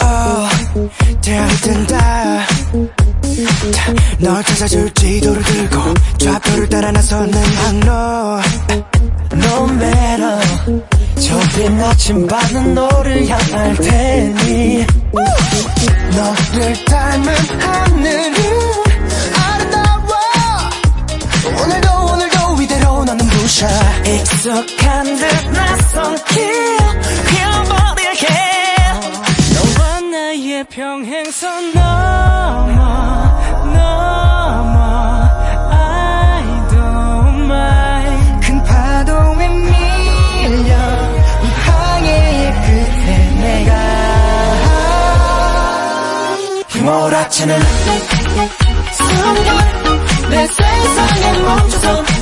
Oh, 들뜬다 널 찾아줄 지도를 들고 좌표를 따라 나서는 항로. No matter. 좁힌 아침밤은 너를 향할 테니 부셔 익숙한 듯 낯선 길 휘어버릴게. 너와 나의 평행선 넘어 휘몰아치는 순간 내 세상에 멈춰서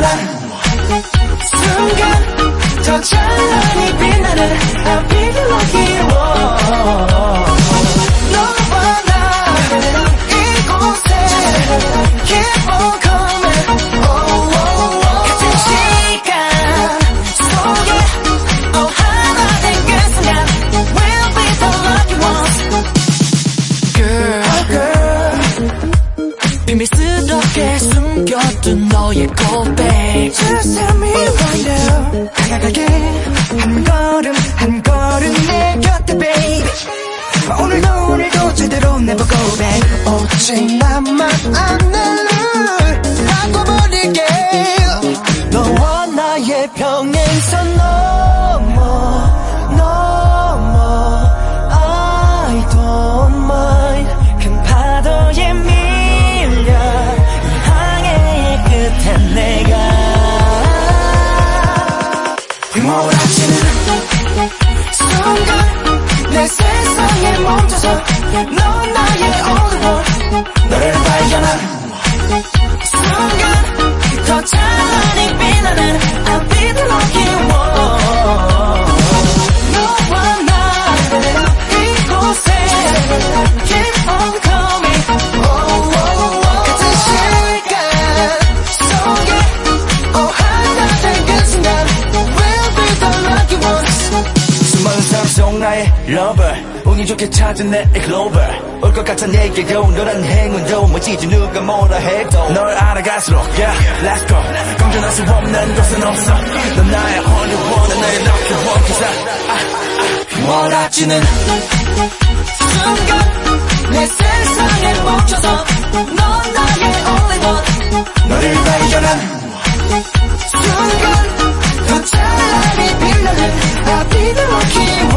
발견한 순간 더 찬란히 비밀스럽게 숨겨둔 너의 고백. Just tell me right now. 다가갈게 한 걸음 한 걸음 내 곁에 baby. 오늘도 오늘도 제대로 never go back 오직 나만 아는 휘몰 속 나의 lover. 운이 좋게 찾은 내 글로벌 올것 같은 내게로 너란 행운도 멋지지 누가 뭐라 해도 널 알아갈수록 yeah let's go. 공존할 수 없는 곳은 없어. 넌 나의 only one 난 나의 lucky one cause I, I, I 원하지는 순간 내 세상에 멈춰서 넌 나의 only one. 너를 발견한 순간 더 찬란히 빛나는 I'll be the lucky one